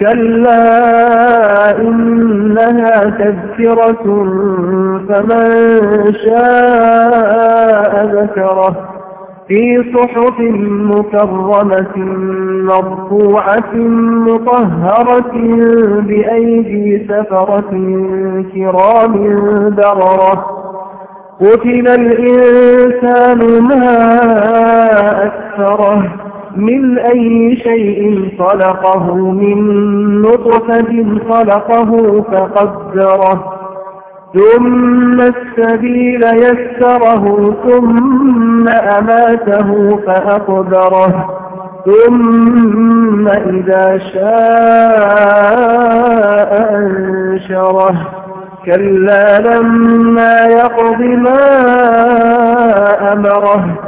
كلا إنها تذكرة فمن شاء ذكره في صحف مكرمة مرفوعة مطهرة بأيدي سفرة كرام بررة قتل الإنسان ما أكثره من أي شيء خلقه من نطفة خلقه فقدره ثم السبيل يسره ثم أماته فأقدره ثم إذا شاء أنشره. كلا لما يقض ما أمره.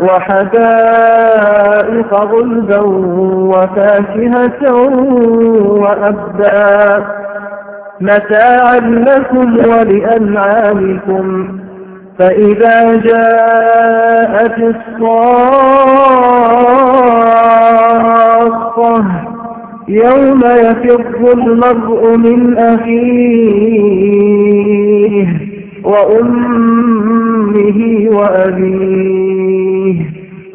وحدائق غلبا وفاكهة وأبا متاعا لكم ولأنعامكم. فإذا جاءت الصاخة يوم يفر المرء من أخيه وأمه وأبيه.